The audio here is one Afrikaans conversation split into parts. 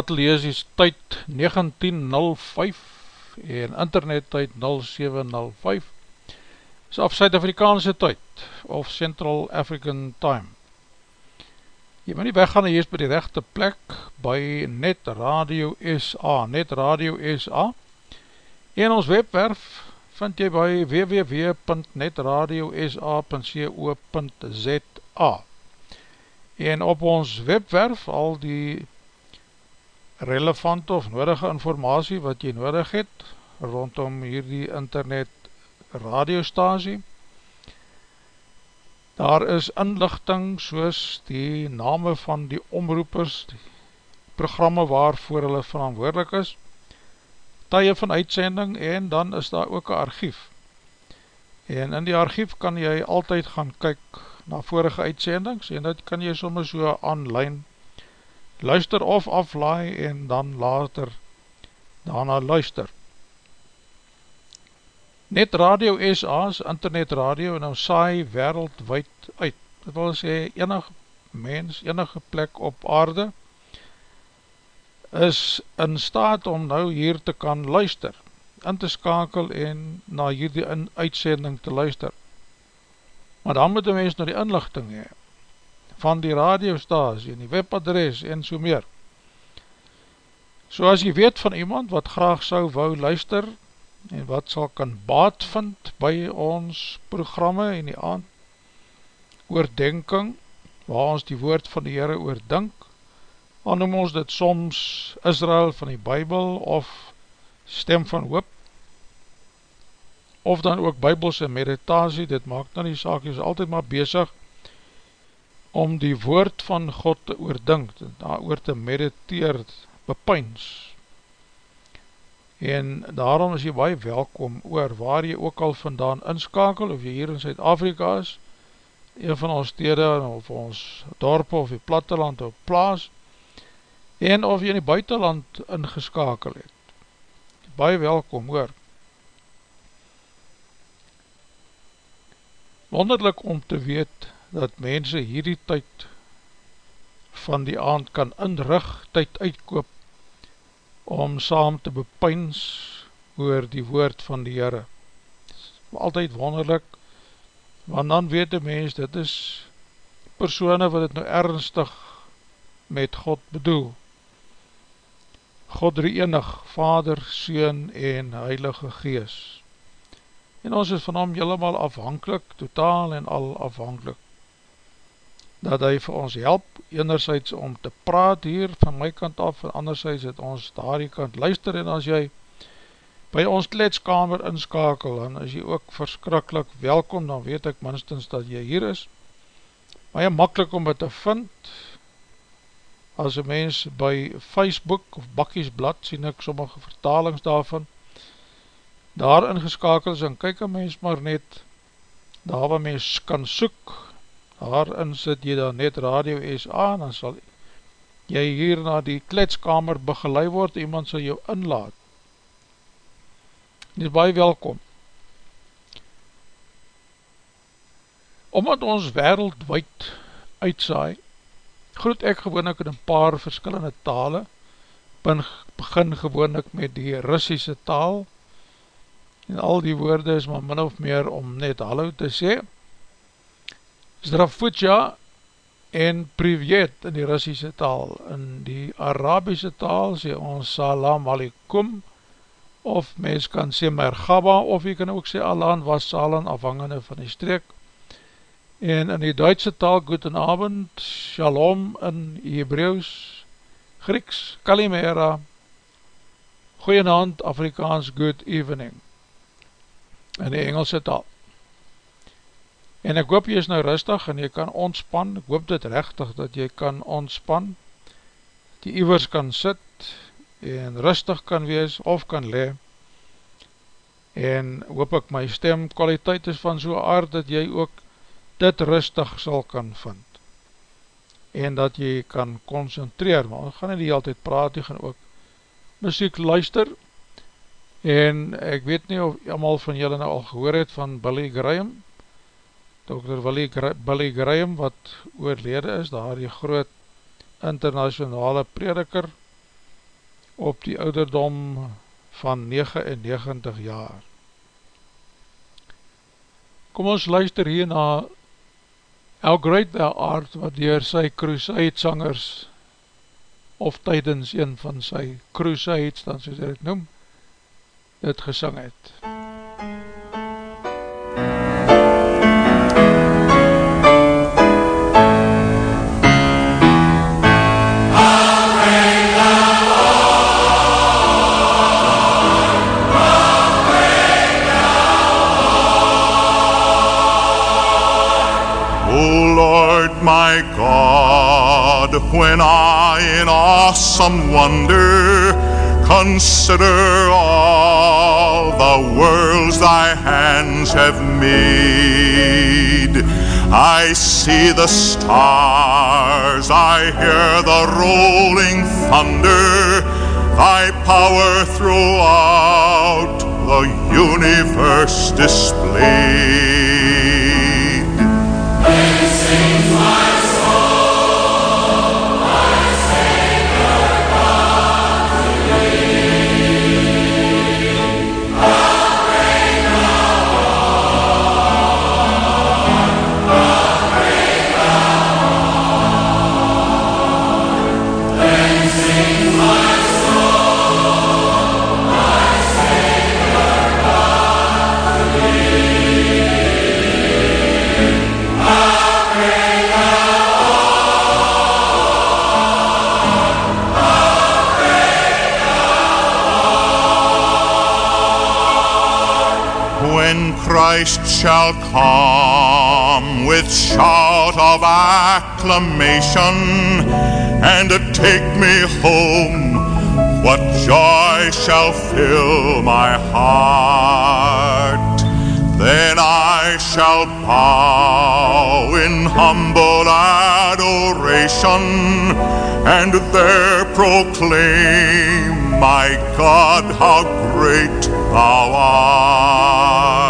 ateliers is tyd 19.05 en internet tyd 07.05 is af Suid-Afrikaanse tyd of Central African Time. Jy moet nie weggaan hier is by die rechte plek by Net Radio SA Net Radio SA en ons webwerf vind jy by www.netradiosa.co.za en op ons webwerf al die relevante of nodige informatie wat jy nodig het rondom hierdie internet radiostasie. Daar is inlichting soos die name van die omroepers, die programme waarvoor hulle verantwoordelik is, tye van uitsending en dan is daar ook een archief. En in die archief kan jy altyd gaan kyk na vorige uitsendings en dit kan jy soms so online luister of aflaai en dan later daarna luister. Net Radio SA is internet radio en nou saai wereldwijd uit. Dit wil sê enig mens, enige plek op aarde is in staat om nou hier te kan luister, in te skakel en na hierdie in uitsending te luister. Maar dan moet die mens nou die inlichting hee van die radiostasie en die webadres en so meer. So as jy weet van iemand wat graag sou wou luister en wat sal kan baat vind by ons programme en die aand oordenking waar ons die woord van die Heere oordink, dan noem ons dit soms Israel van die Bijbel of stem van hoop of dan ook Bijbelse meditasie, dit maak dan die saak, jy is altyd maar bezig om die woord van God te oordink, daar oor te mediteer, bepyns. En daarom is jy baie welkom oor waar jy ook al vandaan inskakel, of jy hier in Zuid-Afrika is, een van ons stede, of ons dorp, of die platteland, of plaas, en of jy in die buitenland ingeskakel het. Baie welkom oor. Wonderlik om te weet, dat mense hierdie tyd van die aand kan inrig, tyd uitkoop, om saam te bepyns oor die woord van die Heere. Altyd wonderlik, want dan weet die mens, dit is persoene wat het nou ernstig met God bedoel. God drie enig, Vader, Seun en Heilige Gees. En ons is van hom helemaal afhankelijk, totaal en al afhankelijk dat hy vir ons help, enerzijds om te praat hier van my kant af, en anderzijds het ons daar die kant luister, en as jy by ons kletskamer inskakel, en as jy ook verskrikkelijk welkom, dan weet ek minstens dat jy hier is, maar jy makkelijk om het te vind, as een mens by Facebook of Bakkiesblad, sien ek sommige vertalings daarvan, daar ingeskakel is, en kyk een mens maar net, daar waar mens kan soek, daarin sit jy dan net Radio SA, dan sal jy hier na die kletskamer begeleid word, iemand sal jou inlaat. Dit is baie welkom. Omdat ons wereldwijd uitsaai, groet ek gewoon ek in een paar verskillende tale, begin gewoon ek met die Russische taal, en al die woorde is maar min of meer om net hallo te sê, Zrafutja en Privet in die Russische taal. In die Arabische taal sê ons Salam Aleikum of mens kan sê Mergaba of jy kan ook sê Alan was Salan afhangende van die streek. En in die Duitse taal Guten Abend, Shalom in Hebreeuws, Grieks, Kalimera, Goeienavond, Afrikaans, Good Evening in die Engelse taal. En ek hoop jy is nou rustig en jy kan ontspan, ek hoop dit rechtig dat jy kan ontspan, die iwers kan sit en rustig kan wees of kan le, en hoop ek my stem kwaliteit is van so aard dat jy ook dit rustig sal kan vind, en dat jy kan concentreer, maar ons gaan nie die altyd praat, jy gaan ook muziek luister, en ek weet nie of jy allemaal van julle nou al gehoor het van Billy Graham, Dr. Billy Graham wat oorlede is, daar die groot internationale prediker op die ouderdom van 99 jaar. Kom ons luister hier na How Great Thou Art wat dier sy crusade sangers of tydens een van sy crusades, dan soos hy het noem, het gesang het. MUZIEK awesome wonder consider all the worlds thy hands have made. I see the stars, I hear the rolling thunder, thy power throughout the universe displayed. Christ shall come with shout of acclamation and take me home. What joy shall fill my heart? Then I shall bow in humble adoration and there proclaim, My God, how great thou art.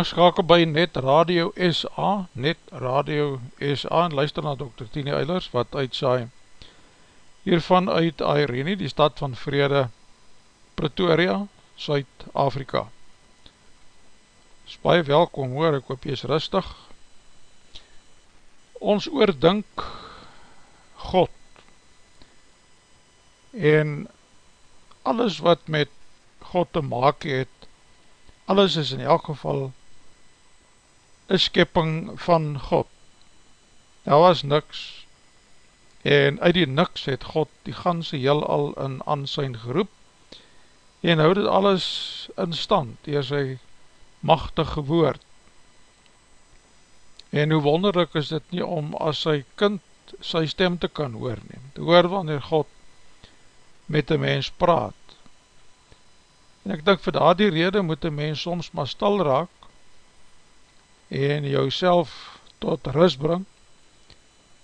Hy is aanskakel by Net Radio SA, Net Radio SA, en luister na Dr. Tini Eilers, wat uitsaai hiervan uit Airene, die stad van Vrede, Pretoria, Suid-Afrika. Spaai welkom hoor, ek hoop jy is rustig. Ons oordink God en alles wat met God te maak het, alles is in elk geval een skepping van God. Daar was niks en uit die niks het God die ganse heel al in ansijn geroep en hou dit alles in stand dier sy machtige woord. En hoe wonderlik is dit nie om as sy kind sy stem te kan hoor neem, te hoor wanneer God met die mens praat. En ek dink vir daar die rede moet die mens soms maar stil raak en jou tot rust bring,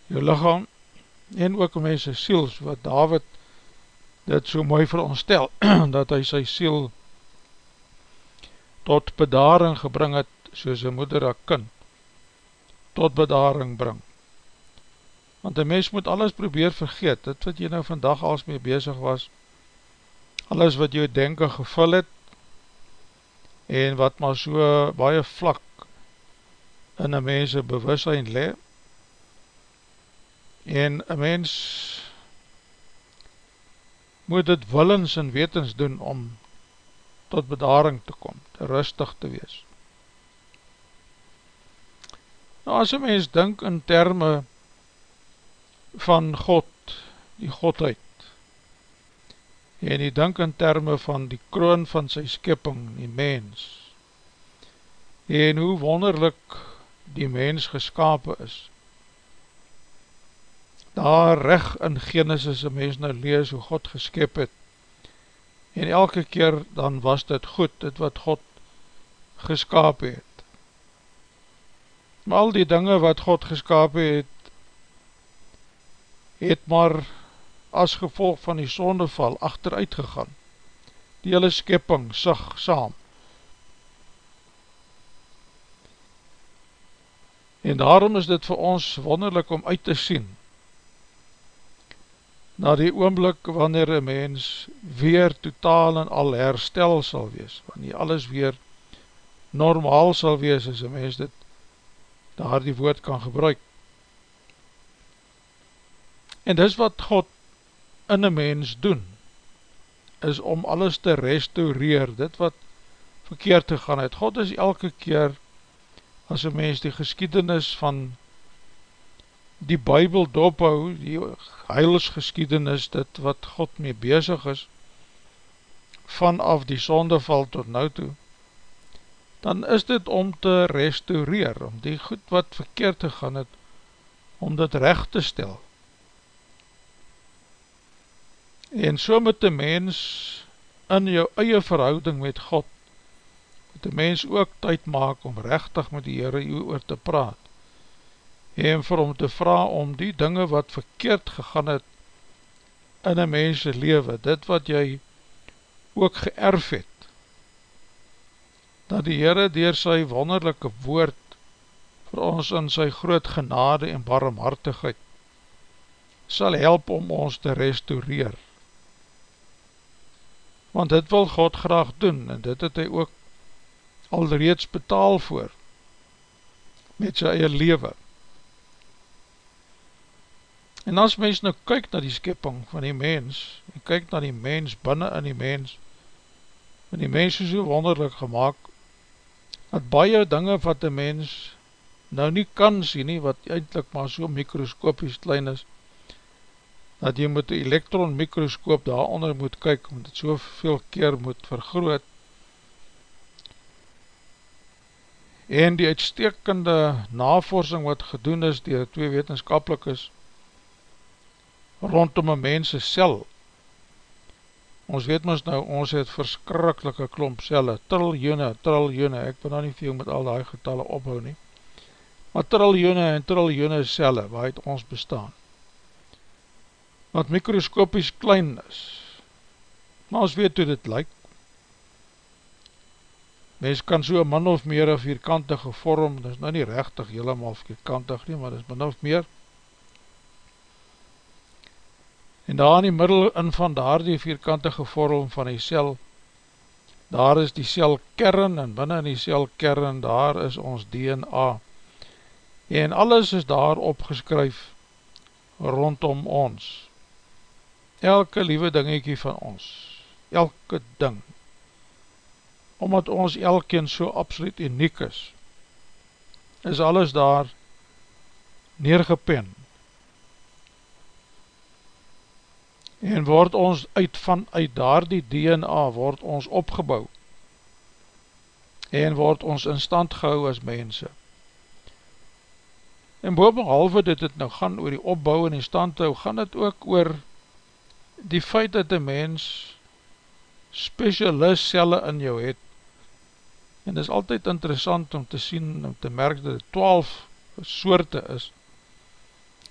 jou lichaam en ook mense siels, wat David dit so mooi vir ons stel, dat hy sy siel tot bedaring gebring het, soos een moeder a kind, tot bedaring bring. Want die mens moet alles probeer vergeet, dit wat jy nou vandag als mee bezig was, alles wat jou denken gevul het, en wat maar so baie vlak in een mense bewussein le, en een mens moet het willens en wetens doen om tot bedaring te kom, te rustig te wees. Nou as een mens denk in termen van God, die Godheid, en die denk in termen van die kroon van sy skipping, die mens, en hoe wonderlik die mens geskapen is. Daar recht in Genesis een mens nou lees hoe God geskip het, en elke keer dan was dit goed, dit wat God geskapen het. Maar al die dinge wat God geskapen het, het maar as gevolg van die sondeval achteruit gegaan. Die hele skepping sig saam. En daarom is dit vir ons wonderlik om uit te sien na die oomblik wanneer een mens weer totaal en al herstel sal wees, wanneer alles weer normaal sal wees as een mens dit daar die woord kan gebruik. En dis wat God in een mens doen, is om alles te restaureer, dit wat verkeerd te gaan het. God is elke keer, as een mens die geschiedenis van die bybel dophou, die heilsgeschiedenis, dit wat God mee bezig is, vanaf die sondeval tot nou toe, dan is dit om te restaureer, om die goed wat verkeerd te gaan het, om dit recht te stel. En so met die mens in jou eie verhouding met God, met die mens ook tyd maak om rechtig met die Heere jou oor te praat, en vir hom te vraag om die dinge wat verkeerd gegaan het in een mense leven, dit wat jy ook geërf het, dat die Heere dier sy wonderlijke woord vir ons in sy groot genade en barmhartigheid sal help om ons te restaureer. Want dit wil God graag doen en dit het hy ook alreeds betaal voor met sy eie leven. En as mens nou kyk na die skepping van die mens, en kyk na die mens binnen in die mens, en die mens is so wonderlik gemaakt, dat baie dinge wat die mens nou nie kan sien nie, wat eindelijk maar so mikroskopies klein is, dat jy met die elektron mikroskoop daaronder moet kyk, omdat so veel keer moet vergroot, en die uitstekende navorsing wat gedoen is, die twee wetenskapelik is, rondom een mense sel. Ons weet ons nou, ons het verskrikkelike klomp selle, triljoene, triljoene, ek wil nou nie veel met al die getalle ophou nie, maar triljoene en triljoene selle waaruit ons bestaan. Wat mikroskopies klein is, maar ons weet hoe dit lyk. Mens kan so min of meer een vierkantige vorm, dit is nou nie rechtig helemaal vierkantig nie, maar dit is min of meer, en daar in die middel in van daar die vierkantige vorm van die cel, daar is die cel kern, en binnen in die cel kern, daar is ons DNA, en alles is daar opgeskryf rondom ons, elke liewe dingiekie van ons, elke ding, omdat ons elkeen so absoluut uniek is, is alles daar neergepen, en word ons uit van uit daar die DNA word ons opgebouw en word ons in stand gehou as mense. En bovenhalve dit het nou gaan oor die opbouw en die stand hou, gaan het ook oor die feit dat die mens specialist celle in jou het. En dit is altyd interessant om te sien, om te merk dat het 12 soorte is,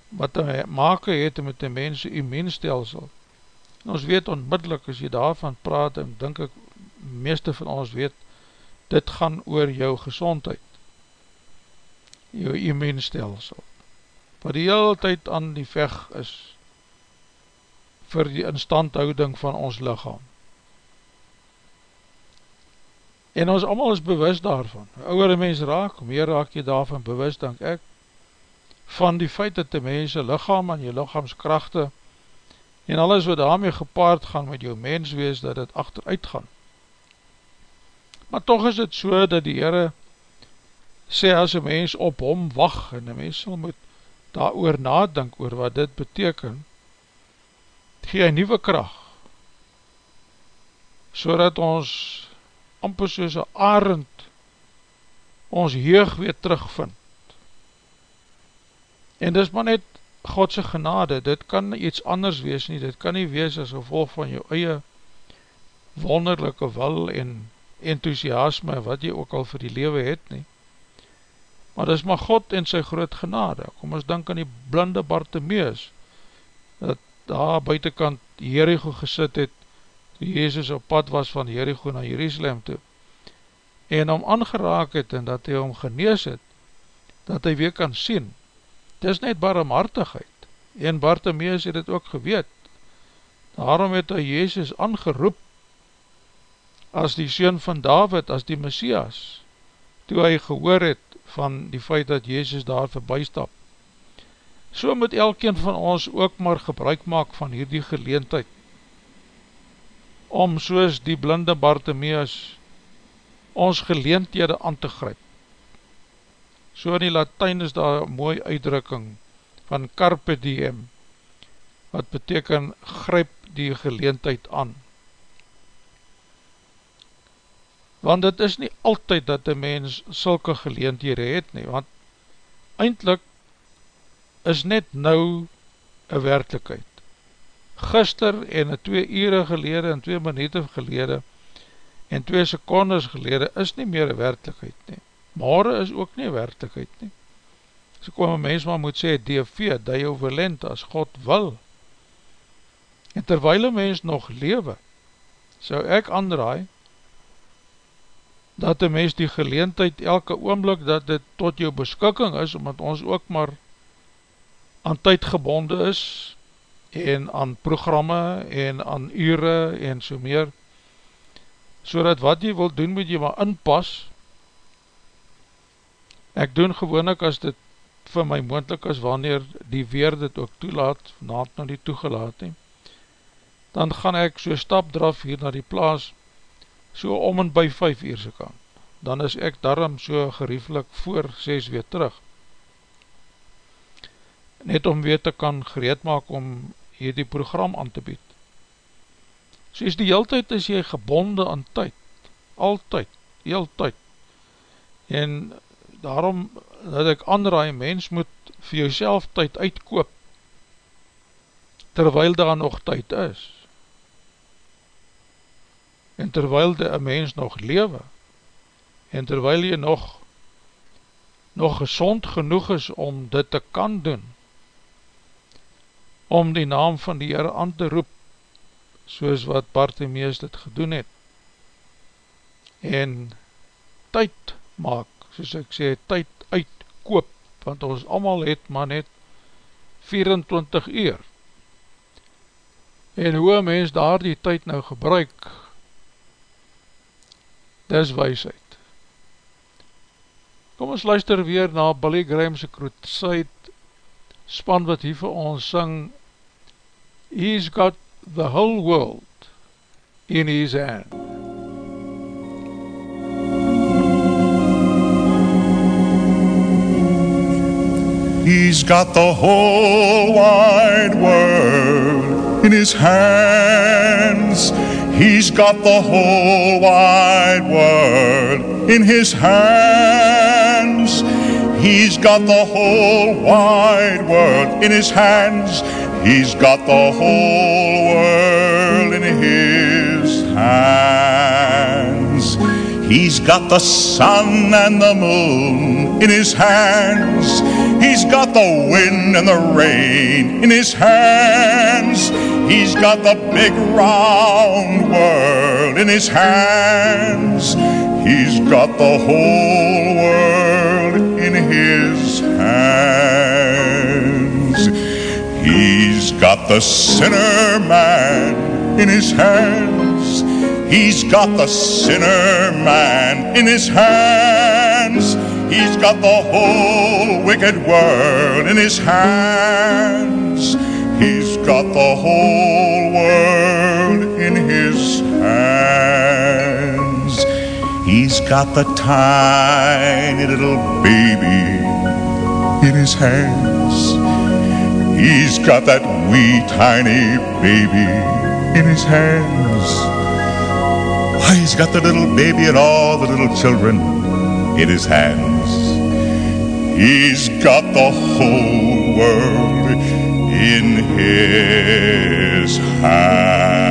wat te maken het met die mense immuunstelsel. En ons weet onmiddellik as jy daarvan praat, en denk ek, meeste van ons weet, dit gaan oor jou gezondheid, jou immuunstelsel, wat die hele tyd aan die veg is, vir die instandhouding van ons lichaam. En ons allemaal is bewus daarvan, ouwe mens raak, meer raak jy daarvan bewus, denk ek, van die feit dat die mense lichaam en jou lichaamskrachte en alles wat daarmee gepaard gaan met jou mens wees, dat het achteruit gaan. Maar toch is het so dat die Heere sê as een mens op hom wacht en een mens sal moet daar oor nadink oor wat dit beteken, gee hy nieuwe kracht, so dat ons amper soos een arend ons heug weer terugvind. En dis maar net Godse genade, dit kan iets anders wees nie, dit kan nie wees as gevolg van jou eie wonderlijke wil en enthousiasme, wat jy ook al vir die lewe het nie. Maar dis maar God en sy groot genade, kom ons denk aan die blinde Bartimeus, dat daar buitenkant Jericho gesit het, toe Jezus op pad was van Jericho na Jerusalem toe, en hom aangeraak het en dat hy hom genees het, dat hy weer kan sien. Het is net barmhartigheid, en Bartimeus het het ook geweet, daarom het hy Jezus aangeroep, as die Seun van David, as die Messias, toe hy gehoor het van die feit dat Jezus daar voorbij stap. So moet elkeen van ons ook maar gebruik maak van hierdie geleentheid, om soos die blinde Bartimeus ons geleenthede aan te gryp. So in die Latijn is daar een mooi uitdrukking van carpe diem, wat beteken gryp die geleentheid aan. want het is nie altyd dat die mens sulke geleendhede het nie, want eindelijk is net nou een werkelijkheid. Gister en een twee ure gelede en twee minuut gelede en twee secondes gelede is nie meer een werkelijkheid nie. Morgen is ook nie een werkelijkheid nie. So kom een mens maar moet sê, DV, die overlend as God wil. En terwijl een mens nog lewe, so ek aandraai, dat die mens die geleentheid elke oomblik dat dit tot jou beskikking is, omdat ons ook maar aan tyd gebonde is, en aan programme, en aan ure, en so meer, so dat wat jy wil doen, moet jy maar inpas. Ek doen gewoon ek as dit vir my moendlik is, wanneer die weer dit ook toelaat, na die toegelaat he, dan gaan ek so stap draf hier na die plaas, so om en by 5 uur se kant, dan is ek daarom so gerieflik voor 6 weer terug. Net om weer te kan gereed maak om hier die program aan te bied. So is die heel tyd is jy gebonde aan tyd, altyd, heel tyd. En daarom dat ek aanraai, mens moet vir jouself tyd uitkoop, terwyl daar nog tyd is en terwyl die mens nog lewe, en terwyl jy nog, nog gezond genoeg is om dit te kan doen, om die naam van die Heer aan te roep, soos wat Bartimeus dit gedoen het, en tyd maak, soos ek sê, tyd uitkoop, want ons allemaal het maar net 24 uur, en hoe mens daar die tyd nou gebruik, dis weisheid. Kom ons luister weer na Billy Graham's Crusade span wat hier vir ons sing He's got the whole world in his hand. He's got the whole wide world in his hands. He's got the whole wide world in his hands. He's got the whole wide world in his hands. He's got the whole world in his hands. He's got the sun and the moon in his hands. He's got the wind and the rain in his hands. He's got the big round world in his hands. He's got the whole world his hands. He's got the sinner man in his hands. He's got the sinner man in his hands. He's got the whole wicked world in his hands. He's got the whole world got the tiny little baby in his hands. He's got that wee tiny baby in his hands. Why, he's got the little baby and all the little children in his hands. He's got the whole world in his hands.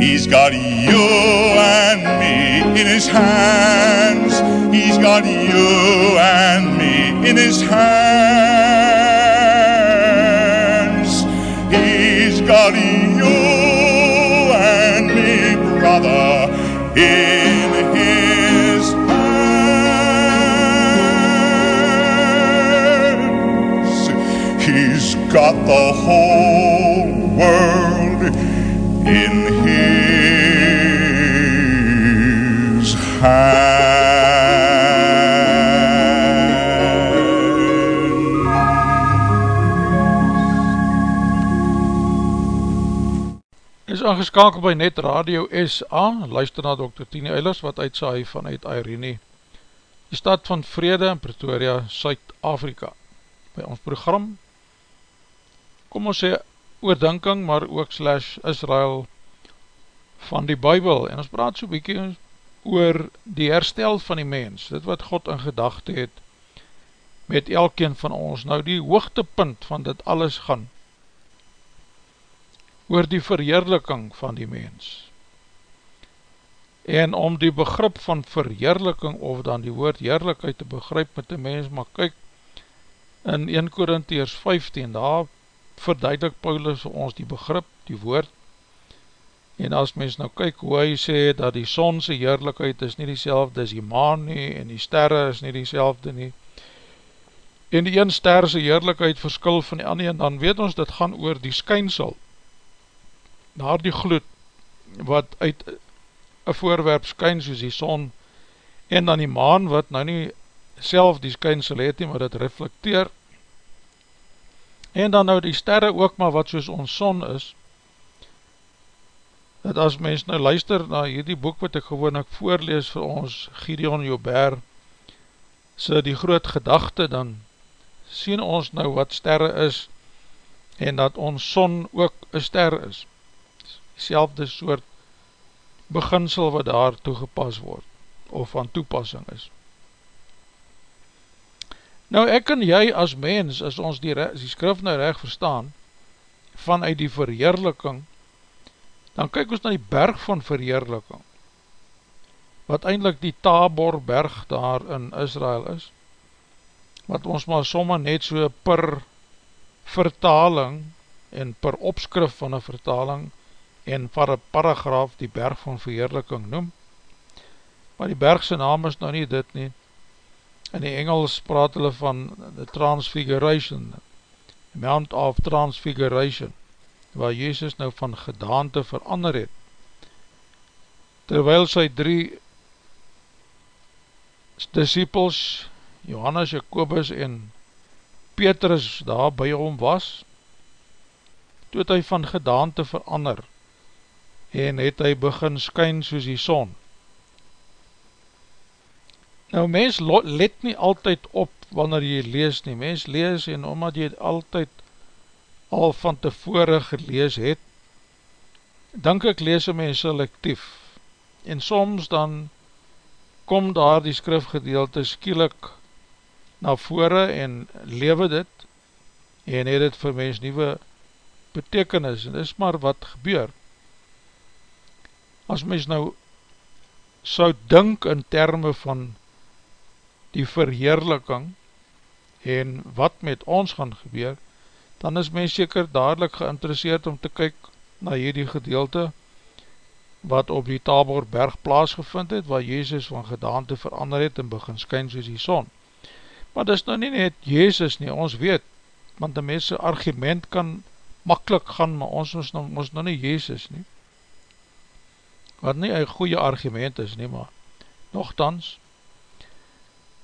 He's got you and me in his hands. He's got you and me in his hands. He's got you and me, brother, in his hands. He's got the whole world in Is aangeskakeld by Net Radio SA, luister na Dr. Tini Eilers wat uitsaai vanuit Irene, die stad van Vrede in Pretoria, Suid-Afrika. By ons program, kom ons sê oordenking, maar ook slash Israel van die Bijbel, en ons praat so bykie oor die herstel van die mens, dit wat God in gedachte het, met elkeen van ons, nou die hoogtepunt van dit alles gaan, oor die verheerliking van die mens, en om die begrip van verheerliking, of dan die woord heerlikheid te begryp met die mens, maar kyk, in 1 Korintiers 15, daar verduidelik Paulus vir ons die begrip, die woord, en as mens nou kyk hoe hy sê dat die sonse heerlijkheid is nie die selfde as die maan nie, en die sterre is nie die selfde nie, en die een sterse heerlijkheid verskil van die ander, en dan weet ons dit gaan oor die skynsel, naar die gloed, wat uit een voorwerp skyn soos die son, en dan die maan wat nou nie self die skynsel het nie, maar dit reflecteer, en dan nou die sterre ook maar wat soos ons son is, dat as mens nou luister na hierdie boek wat ek gewoon ek voorlees vir ons, Gideon Joubert, sy die groot gedachte, dan sien ons nou wat sterre is, en dat ons son ook een ster is, selfde soort beginsel wat daar toegepas word, of van toepassing is. Nou ek en jy as mens, as ons die, die skrif nou recht verstaan, vanuit die verheerliking, dan kyk ons na die berg van verheerliking, wat eindelijk die Tabor berg daar in Israel is, wat ons maar somme net so per vertaling en per opskrif van een vertaling en vir een paragraaf die berg van verheerliking noem, maar die bergse naam is nou nie dit nie, In die Engels praat hulle van the transfiguration, Mount of Transfiguration, waar Jezus nou van gedaante verander het. Terwyl sy drie disciples, Johannes, Jacobus en Petrus daar by hom was, toe het hy van gedaante verander en het hy begin skyn soos die son. Nou mens let nie altyd op wanneer jy lees nie, mens lees en omdat jy altyd al van tevore gelees het, denk ek lees een mens selectief, en soms dan kom daar die skrifgedeelte skielik na vore en lewe dit, en het het vir mens nieuwe betekenis, en dis maar wat gebeur. As mens nou sou dink in termen van die verheerliking en wat met ons gaan gebeur, dan is mens seker dadelijk geïnteresseerd om te kyk na hierdie gedeelte wat op die Taborberg plaasgevind het, waar Jezus van gedaante verander het en begin skyn soos die son. Maar dis nou nie net Jezus nie, ons weet, want die mense argument kan makkelijk gaan, maar ons is nou, ons nou nie Jezus nie. Wat nie een goeie argument is nie, maar nogthans,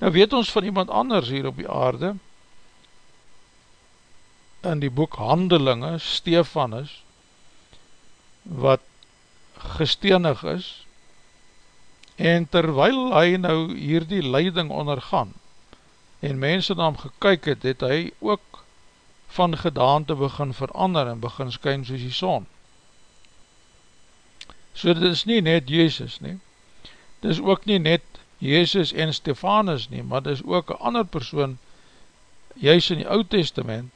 Nou weet ons van iemand anders hier op die aarde, in die boek Handelinge, Stefanus, wat gestenig is, en terwyl hy nou hier die leiding ondergaan, en mense na hom gekyk het, het hy ook van gedaante begin verander en begin skyn soos die son. So dit is nie net Jezus nie, dit is ook nie net Jezus en Stefanus nie, maar dit is ook een ander persoon, juist in die Oud Testament,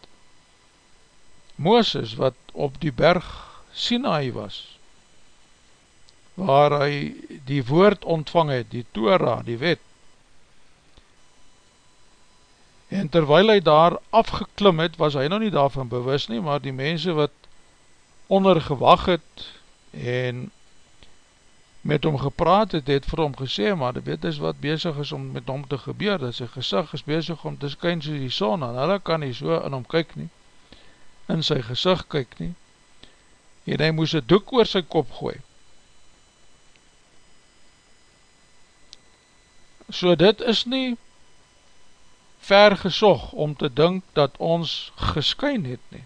Mooses, wat op die berg Sinai was, waar hy die woord ontvang het, die Torah, die wet, en terwijl hy daar afgeklim het, was hy nog nie daarvan bewus nie, maar die mense wat ondergewag het, en met hom gepraat het, het vir hom gesê, maar dit weet is wat bezig is om met hom te gebeur, dat sy gezag is bezig om te skyn soos die son, en hulle kan nie so in hom kyk nie, in sy gezicht kyk nie, en hy moes een doek oor sy kop gooi. So dit is nie ver gesog om te dink dat ons geskyn het nie.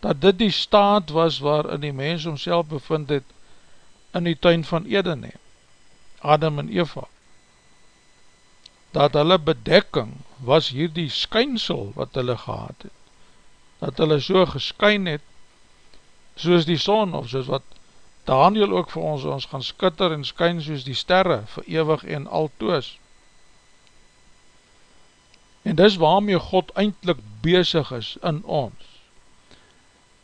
Dat dit die staat was waarin die mens homself bevind het in die tuin van Eden nie. Adam en Eva. Dat hulle bedekking was hier die skynsel wat hulle gehad het. Dat hulle so geskyn het soos die son of soos wat Daniel ook vir ons, ons gaan skitter en skyn soos die sterre vir ewig en altoos. En dis waarmee God eindelijk bezig is in ons,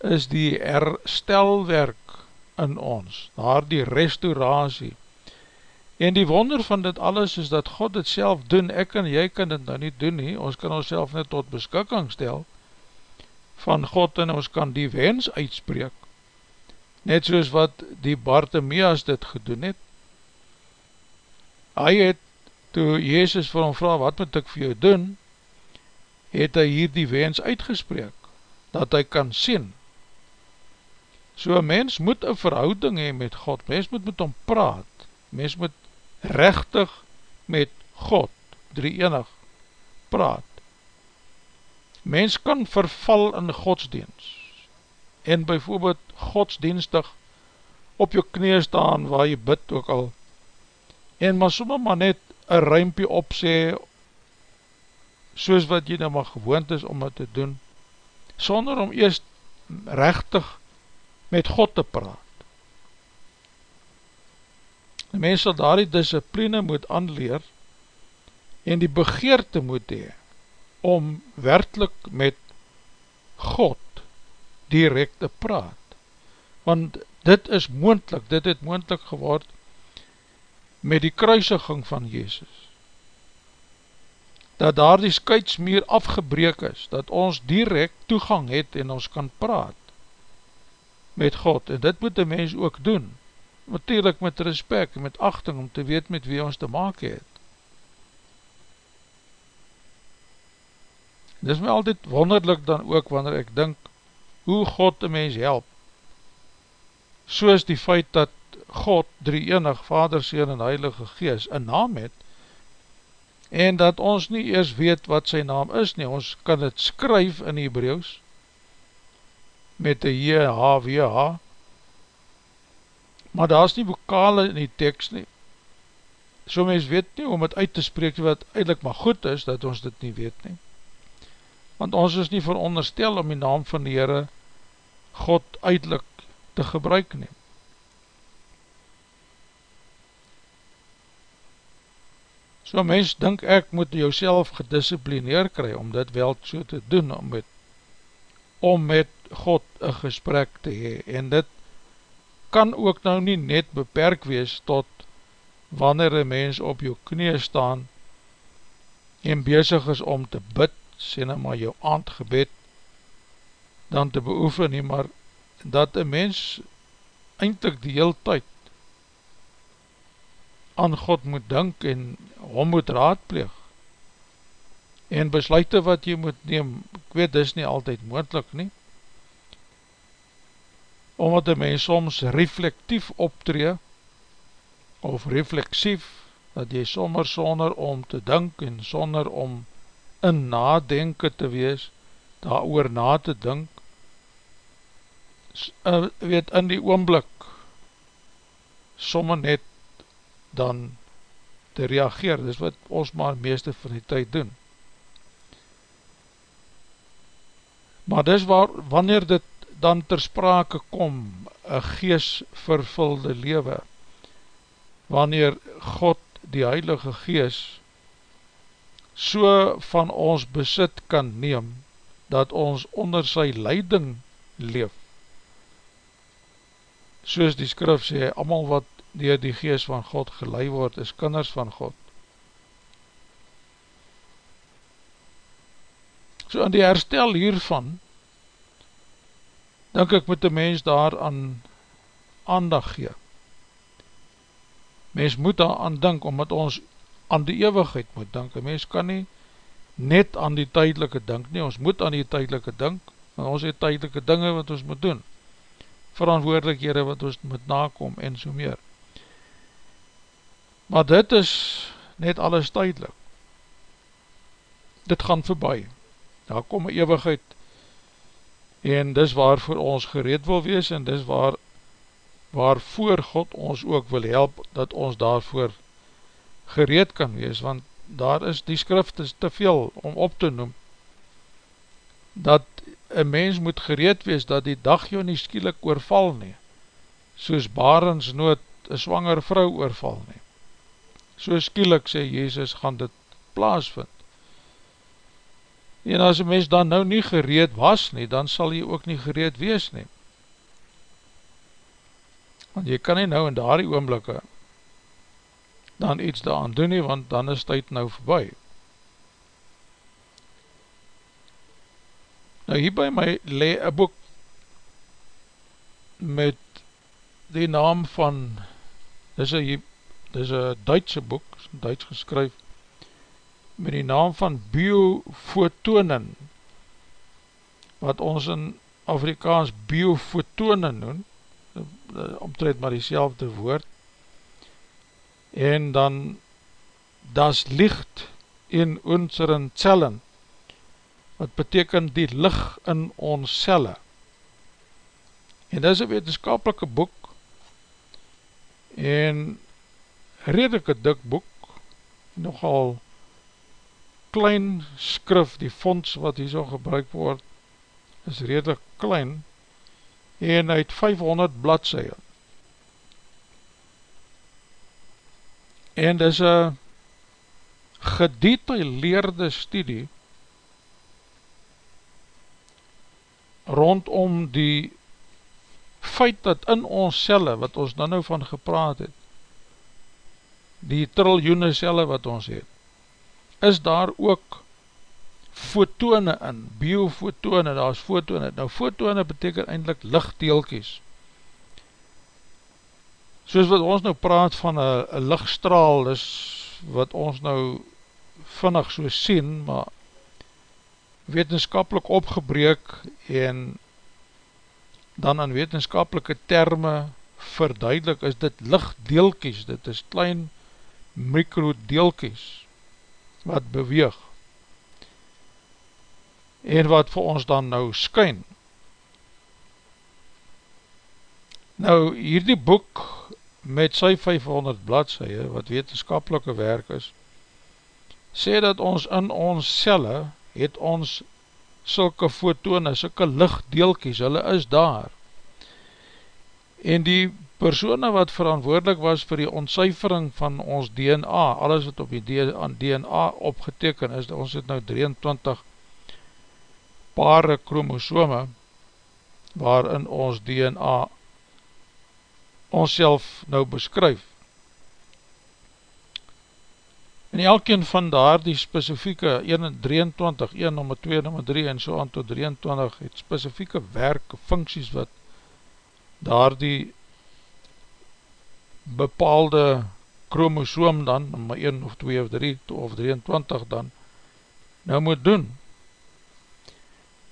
is die herstelwerk in ons, daar die restauratie. En die wonder van dit alles is dat God het self doen, ek en jy kan dit nou nie doen nie, ons kan ons self net tot beskikking stel van God en ons kan die wens uitspreek, net soos wat die Bartimeas dit gedoen het. Hy het, toe Jezus vir hom vraag, wat moet ek vir jou doen, het hy hier die wens uitgespreek, dat hy kan sien. So een mens moet een verhouding hee met God, mens moet met hom praat, mens moet rechtig met God, drie enig, praat. Mens kan verval in godsdienst, en bijvoorbeeld godsdienstig op jou knie staan, waar jy bid ook al, en maar soms maar net een ruimpie opsê, soos wat jy nou maar gewoond is om het te doen, sonder om eerst rechtig met God te praat. Die mens sal daar die discipline moet aanleer en die begeerte moet hee om werkelijk met God direct te praat. Want dit is moendlik, dit het moendlik geword met die kruisiging van Jezus dat daar die skuitsmeer afgebreek is, dat ons direct toegang het en ons kan praat met God, en dit moet die mens ook doen, natuurlijk met respect met achting, om te weet met wie ons te maak het. Dit is my altyd wonderlik dan ook, wanneer ek dink, hoe God die mens help, soos die feit dat God, drie enig, Vader, Seen en Heilige Gees, een naam het, en dat ons nie eers weet wat sy naam is nie, ons kan het skryf in Hebreeuws, met die J-H-W-H, maar daar is nie vokale in die tekst nie, so mens weet nie om het uit te spreek wat eindelijk maar goed is, dat ons dit nie weet nie, want ons is nie veronderstel om die naam van die Heere God eindelijk te gebruik neem. So mens, dink ek, moet jou self gedisciplineer kry om dit wel so te doen, om met, om met God een gesprek te hee. En dit kan ook nou nie net beperk wees tot wanneer een mens op jou knie staan en bezig is om te bid, sê nou maar jou aandgebed, dan te beoefen nie, maar dat een mens eindelijk die heel tyd aan God moet dink en hom moet raadpleeg. En besluite wat jy moet neem, ek weet dis nie altyd moendlik nie, omdat die mens soms reflectief optree, of reflexief, dat jy sommer sonder om te dink en sonder om in nadenken te wees, daar oor na te dink, uh, weet in die oomblik, sommer net dan te reageer, dis wat ons maar meeste van die tyd doen. Maar dis waar, wanneer dit dan ter sprake kom, een gees vervulde lewe, wanneer God die Heilige Gees so van ons besit kan neem, dat ons onder sy leiding leef. Soos die skrif sê, amal wat dier die gees van God gelei word, is kinders van God. So in die herstel hiervan, denk ek moet die mens daar aan aandag gee. Mens moet daar aan denk, omdat ons aan die eeuwigheid moet denk. Een mens kan nie net aan die tydelike denk nie, ons moet aan die tydelike denk, want ons het tydelike dinge wat ons moet doen, verantwoordelikhede wat ons moet nakom en so meer. Maar dit is net alles tydelik. Dit gaan voorbij. Daar kom een eeuwigheid en dis waarvoor ons gereed wil wees en dis waar waarvoor God ons ook wil help dat ons daarvoor gereed kan wees want daar is die skrift is te veel om op te noem dat een mens moet gereed wees dat die dag jou nie skielik oorval nie soos barens nood een swanger vrou oorval nie. So skielik sê Jezus gaan dit plaasvind. En as een mens dan nou nie gereed was nie dan sal jy ook nie gereed wees nie. Want jy kan nie nou in daardie oomblikke dan iets daan doen nie, want dan is tyd nou voorbij. Nou hier by my le een boek met die naam van, dis een, dis een Duitse boek, Duits geskryf, met die naam van Biofotonen, wat ons in Afrikaans Biofotonen noem, omtreed maar die woord, en dan das licht in unseren cellen, wat beteken die licht in ons celle. En dit is een wetenskapelike boek, en redelike dik boek, nogal klein skrif, die fonds wat hier so gebruik word, is redelijk klein, en uit 500 bladzijden. En dit is een gedetailleerde studie rondom die feit dat in ons celle, wat ons dan nou van gepraat het, die triljoene celle wat ons het, is daar ook fotone in, biofotone, daar is fotone, nou fotone beteken eindelijk lichtdeelkies, soos wat ons nou praat van een lichtstraal, dis wat ons nou vinnig so sien, maar wetenskapelik opgebreek en dan in wetenskapelike terme verduidelik, is dit lichtdeelkies, dit is klein mikrodeelkies wat beweeg en wat vir ons dan nou skyn. Nou, hierdie boek met sy 500 bladseie, wat wetenskapelike werk is, sê dat ons in ons celle het ons sulke fotone, sulke lichtdeelkies, hulle is daar. En die persoene wat verantwoordelik was vir die ontcijfering van ons DNA, alles wat op die DNA opgeteken is, ons het nou 23 pare chromosome, waarin ons DNA ons nou beskryf. En elkeen van daar die specifieke 1, 23, 1, nummer 2, nummer 3 en so aan tot 23 het specifieke werk, funksies wat daar die bepaalde chromosoom dan, nummer 1 of 2 of 3 of 23 dan, nou moet doen.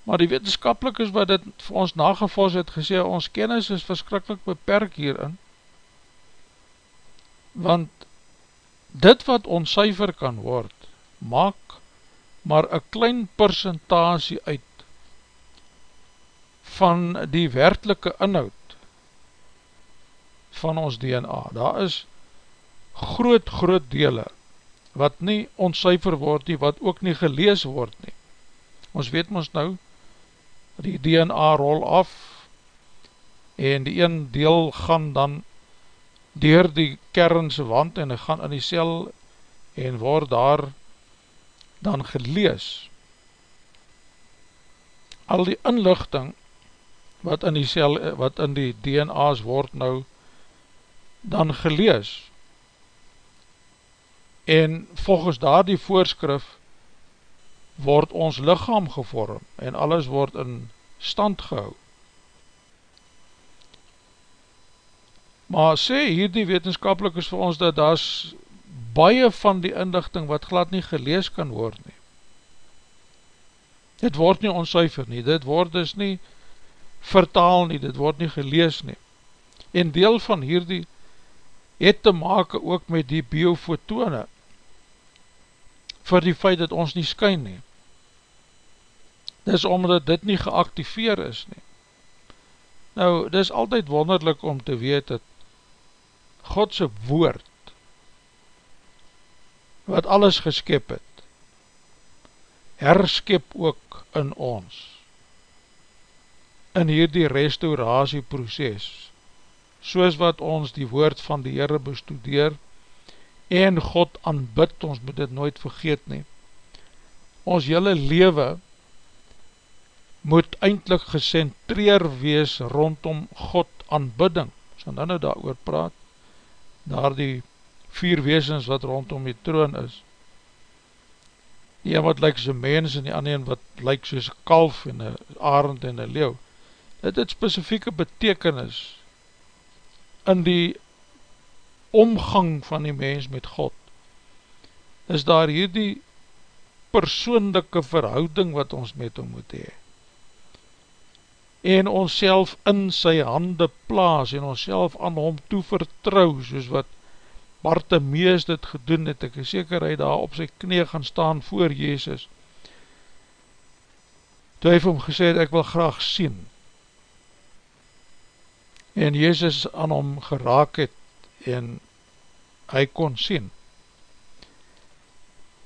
Maar die wetenskapelikers wat dit vir ons nagevors het gesê, ons kennis is verskrikkelijk beperk hierin, want dit wat ons cijfer kan word, maak maar een klein percentage uit van die werkelike inhoud van ons DNA. Daar is groot, groot dele wat nie ons cijfer word nie, wat ook nie gelees word nie. Ons weet ons nou, die DNA rol af en die een deel gaan dan dier die kernse wand en gaan in die cel en word daar dan gelees. Al die inlichting wat in die cel, wat in die DNA's word nou dan gelees en volgens daar die voorskrif word ons lichaam gevorm en alles word in stand gehou. Maar sê hier die wetenskapelikers vir ons dat daar is baie van die inlichting wat glad nie gelees kan word nie. Dit word nie onsuiver nie, dit word dus nie vertaal nie, dit word nie gelees nie. En deel van hierdie het te maak ook met die biofotone vir die feit dat ons nie skyn nie. Dis omdat dit nie geactiveer is nie. Nou, dis altyd wonderlik om te weet dat Godse woord wat alles geskep het herskep ook in ons in hierdie restauratieproces soos wat ons die woord van die Heere bestudeer en God aanbid, ons moet dit nooit vergeet nie. Ons jylle lewe moet eindelijk gecentreer wees rondom God aanbidding. Ons gaan dan nou daar oor praat, daar die vier weesens wat rondom die troon is. Die een wat lyk soos mens en die ander wat lyk soos kalf en een arend en een leeuw. Dit het specifieke betekenis in die omgang van die mens met God, is daar hier die persoonlijke verhouding wat ons met hom moet hee. En ons self in sy hande plaas en ons self aan hom toe vertrouw, soos wat Bartemees dit gedoen het, ek is seker hy daar op sy knie gaan staan voor Jezus, toe hy vir hom gesê het, ek wil graag sien, en Jezus aan hom geraak het en hy kon sien.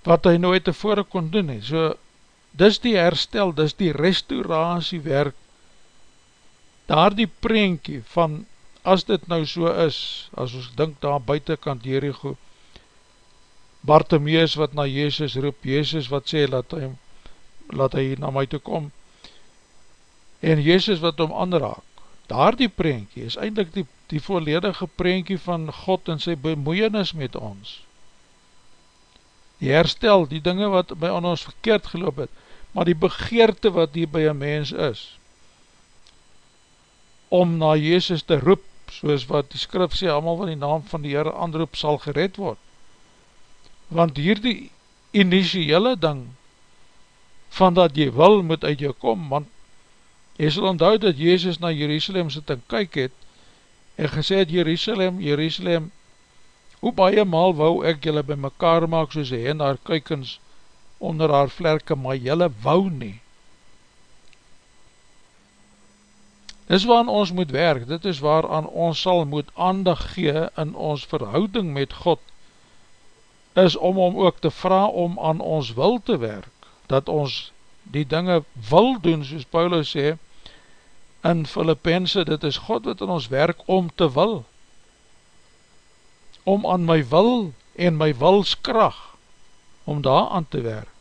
Wat hy nooit tevore kon doen het. So, dis die herstel, dis die restauratiewerk, daar die prentjie van, as dit nou so is, as ons dink daar buitenkant Jericho, Bartimeus wat na Jezus roep, Jezus wat sê, laat hy, laat hy na my toe kom, en Jezus wat hom aanraak, daar die prentjie is eindelijk die, die volledige prentjie van God en sy bemoeienis met ons. Die herstel, die dinge wat by ons verkeerd geloop het, maar die begeerte wat hier by een mens is, om na Jezus te roep, soos wat die skrif sê, allemaal van die naam van die Heere aanroep sal gered word. Want hier die initiële ding, van dat jy wil moet uit jou kom, want Jy sal onthou dat Jezus na Jerusalem sit en kyk het en gesê het Jerusalem, Jerusalem, hoe baie maal wou ek jylle by mekaar maak soos hy en haar kykens onder haar vlerke, maar jylle wou nie. Dis waar ons moet werk, dit is waar aan ons sal moet aandag gee in ons verhouding met God, is om om ook te vraag om aan ons wil te werk, dat ons die dinge wil doen, soos Paulus sê, in Filippense, dit is God wat in ons werk om te wil, om aan my wil en my wilskracht, om daar aan te werk.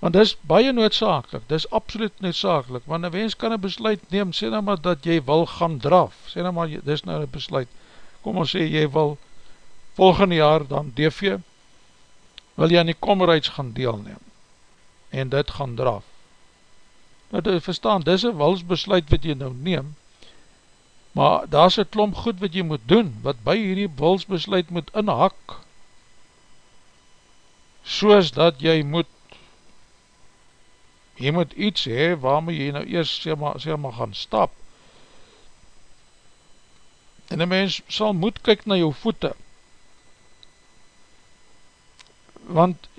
Want dit is baie noodzakelik, dit is absoluut noodzakelik, want een wens kan een besluit neem, sê nou maar dat jy wil gaan draf, sê nou maar, dit is nou een besluit, kom ons sê, jy wil volgende jaar dan DV, wil jy aan die kommerheids gaan deelneem, en dit gaan draf, Nou te verstaan, dis een wilsbesluit wat jy nou neem, maar daar is een klomp goed wat jy moet doen, wat by hierdie wilsbesluit moet inhak, soos dat jy moet, jy moet iets hee, waarmee jy nou eerst sê maar, sê maar gaan stap, en een mens sal moet kyk na jou voete, want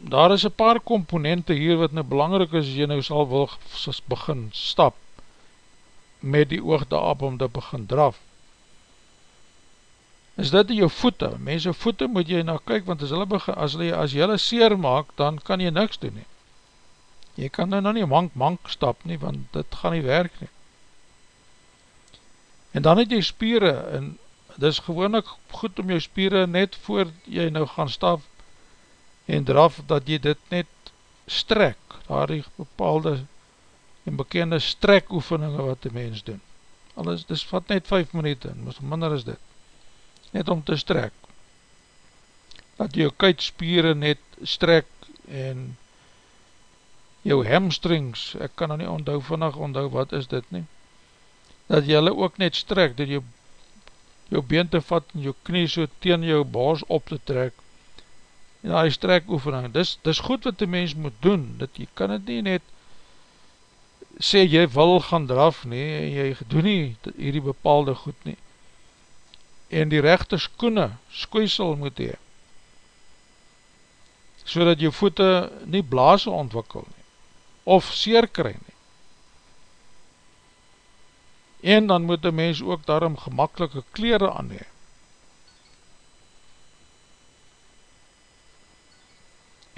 daar is een paar komponente hier wat nou belangrijk is, jy nou sal wil begin stap, met die oog daarop om te begin draf. Is dit jou voete, mense voete moet jy nou kyk, want as hulle begin, as jy, as hulle seer maak, dan kan jy niks doen nie. Jy kan nou nie mank mank stap nie, want dit gaan nie werk nie. En dan het jy spieren, en dit is gewoon goed om jou spieren net voor jy nou gaan stap, en draf dat jy dit net strek, daar die bepaalde en bekende strek oefeninge wat die mens doen. Alles, dis vat net 5 minuut in, mis minder is dit. Net om te strek. Dat jou kuitspieren net strek en jou hamstrings, ek kan nou nie onthou vannig onthou wat is dit nie, dat jy hulle ook net strek, dat jou, jou been te vat en jou knie so teen jou baas op te trek, en die strek oefening, dis, dis goed wat die mens moet doen, dat jy kan het nie net sê jy wil gaan draf nie, en jy doen nie hierdie bepaalde goed nie, en die rechte skoene, skoesel moet hee, so dat jou voete nie blaas ontwikkel nie, of seer kry nie. En dan moet die mens ook daarom gemakkelike kleren aan hee,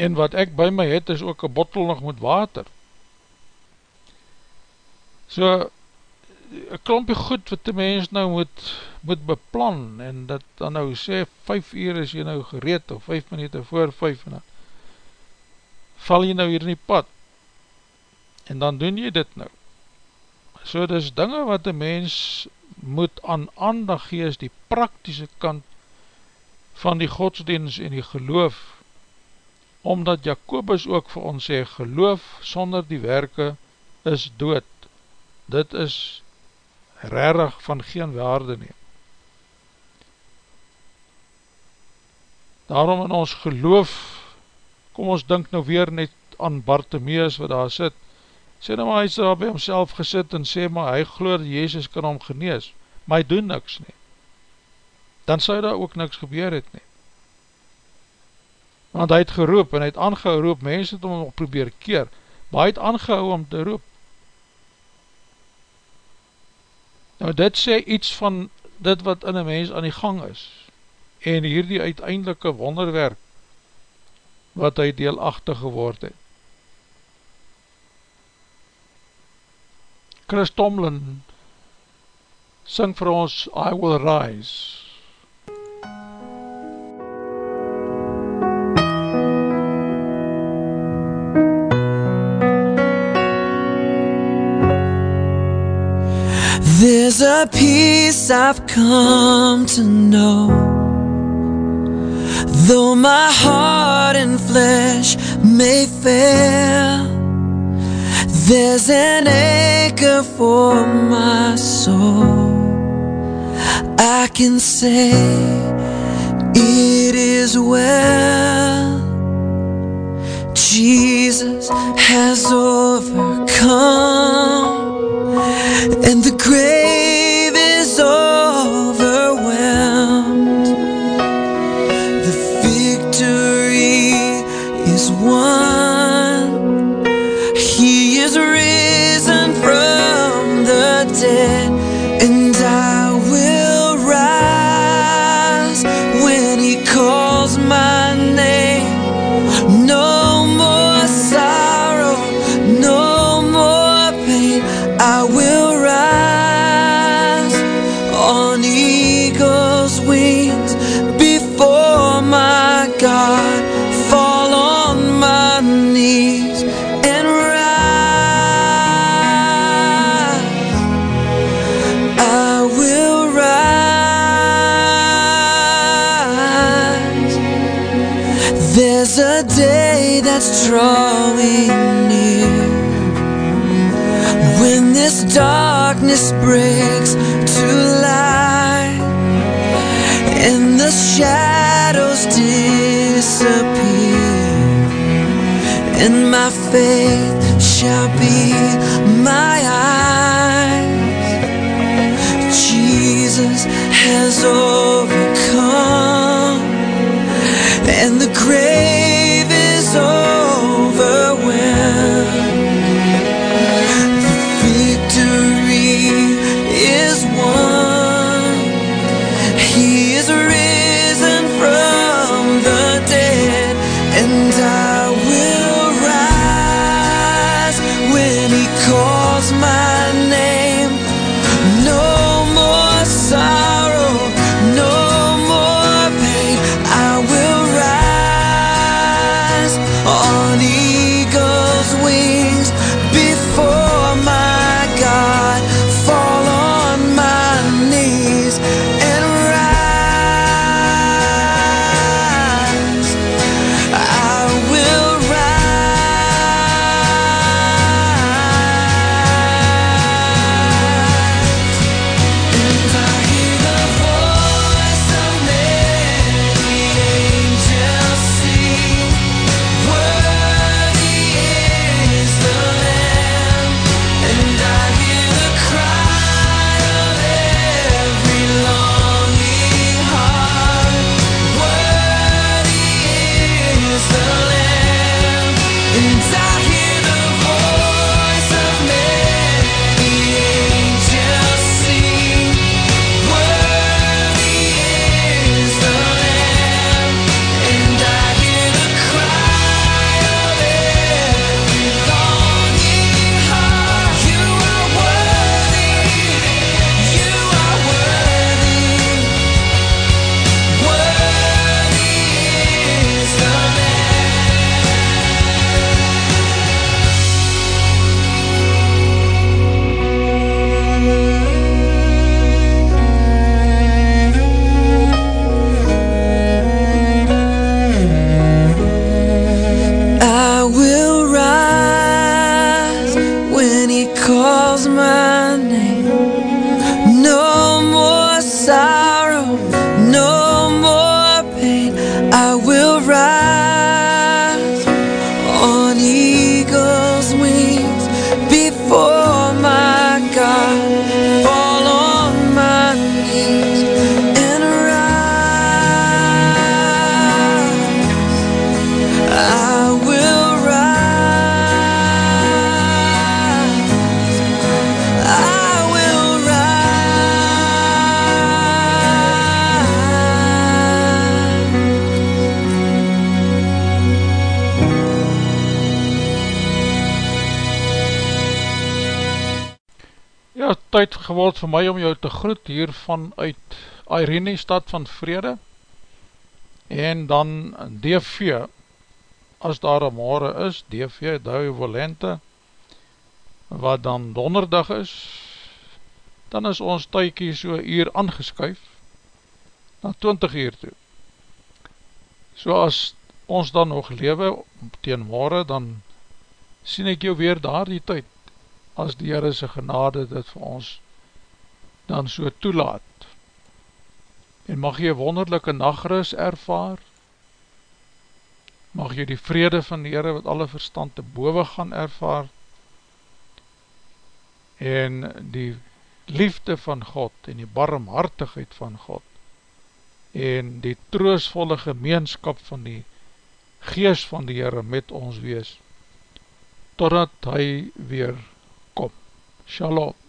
en wat ek by my het is ook een bottel nog met water. So, een klompje goed wat die mens nou moet, moet beplan, en dat dan nou sê, 5 uur is jy nou gereed, of 5 minuut voor 5, en dan val jy nou hier in die pad, en dan doen jy dit nou. So, dis dinge wat die mens moet aan aandag gee, is die praktische kant van die godsdienst en die geloof, omdat Jacobus ook vir ons sê, geloof sonder die werke is dood. Dit is rarig van geen waarde nie. Daarom in ons geloof, kom ons dink nou weer net aan Bartimeus wat daar sit, sê nou maar hy sê daar by homself gesit en sê maar hy geloof dat Jezus kan hom genees, maar hy doen niks nie. Dan sou daar ook niks gebeur het nie want hy het geroep en hy het aangeroep, mense het om probeer keer, maar hy het aangehou om te roep. Nou dit sê iets van dit wat in een mens aan die gang is, en hier die uiteindelike wonderwerk, wat hy deelachtig geword het. Chris Tomlin sing vir ons I Will Rise A peace I've come to know. Though my heart and flesh may fail There's an anchor for my soul. I can say it is well. Jesus has overcome and the grave breaks to light and the shadows disappear. And my faith shall be my eyes. Jesus has overcome. And the grave vir my om jou te groet hier vanuit Irene, stad van vrede. En dan DV as daar een morgen is, DV, Douwe Volente wat dan donderdag is dan is ons tykie so uur aangeskuif na 20 uur toe. So as ons dan nog lewe teen morgen dan sien ek jou weer daar die tyd as die Heere sy genade dit vir ons dan so toelaat. En mag jy wonderlijke nachtris ervaar, mag jy die vrede van die Heere wat alle verstand te boven gaan ervaar, en die liefde van God en die barmhartigheid van God, en die troosvolle gemeenskap van die gees van die Heere met ons wees, totdat hy weer kom. Shalom.